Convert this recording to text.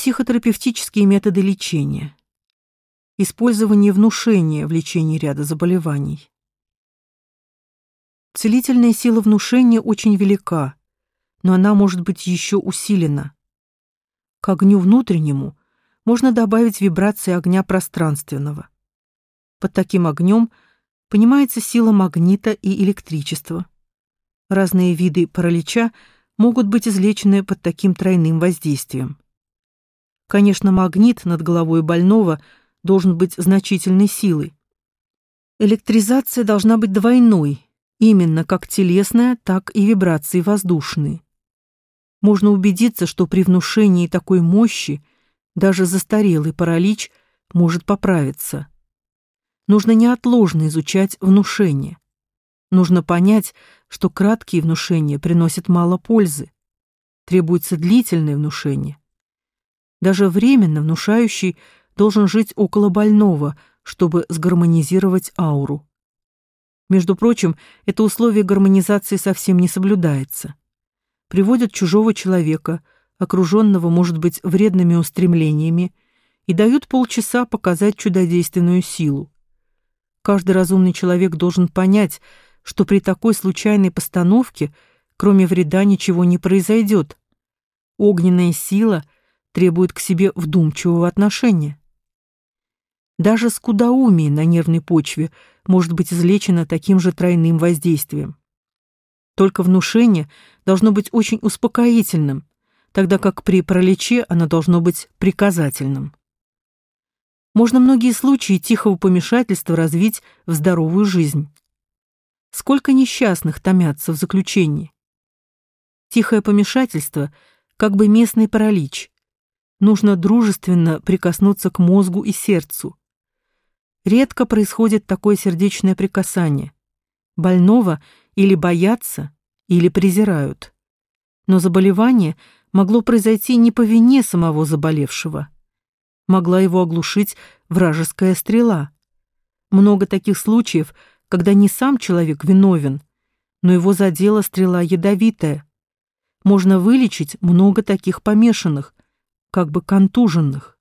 Психотерапевтические методы лечения. Использование внушения в лечении ряда заболеваний. Целительная сила внушения очень велика, но она может быть еще усилена. К огню внутреннему можно добавить вибрации огня пространственного. Под таким огнем понимается сила магнита и электричества. Разные виды паралича могут быть излечены под таким тройным воздействием. Конечно, магнит над головой больного должен быть значительной силой. Электризация должна быть двойной, именно как телесная, так и вибрации воздушные. Можно убедиться, что при внушении такой мощи даже застарелый паралич может поправиться. Нужно неотложно изучать внушение. Нужно понять, что краткие внушения приносят мало пользы. Требуется длительное внушение. Даже временно внушающий должен жить около больного, чтобы сгармонизировать ауру. Между прочим, это условие гармонизации совсем не соблюдается. Приводят чужого человека, окруженного, может быть, вредными устремлениями, и дают полчаса показать чудодейственную силу. Каждый разумный человек должен понять, что при такой случайной постановке, кроме вреда, ничего не произойдет. Огненная сила требует к себе вдумчивого отношения. Даже скудоумие на нервной почве может быть излечено таким же тройным воздействием. Только внушение должно быть очень успокоительным, тогда как при параличе оно должно быть приказательным. Можно многие случаи тихого помешательства развить в здоровую жизнь. Сколько несчастных томятся в заключении. Тихое помешательство – как бы местный паралич. Нужно дружественно прикоснуться к мозгу и сердцу. Редко происходит такое сердечное прикасание. Больного или боятся, или презирают. Но заболевание могло произойти не по вине самого заболевшего. Могла его оглушить вражеская стрела. Много таких случаев, когда не сам человек виновен, но его задела стрела ядовитая. Можно вылечить много таких помешанных, как бы контуженных.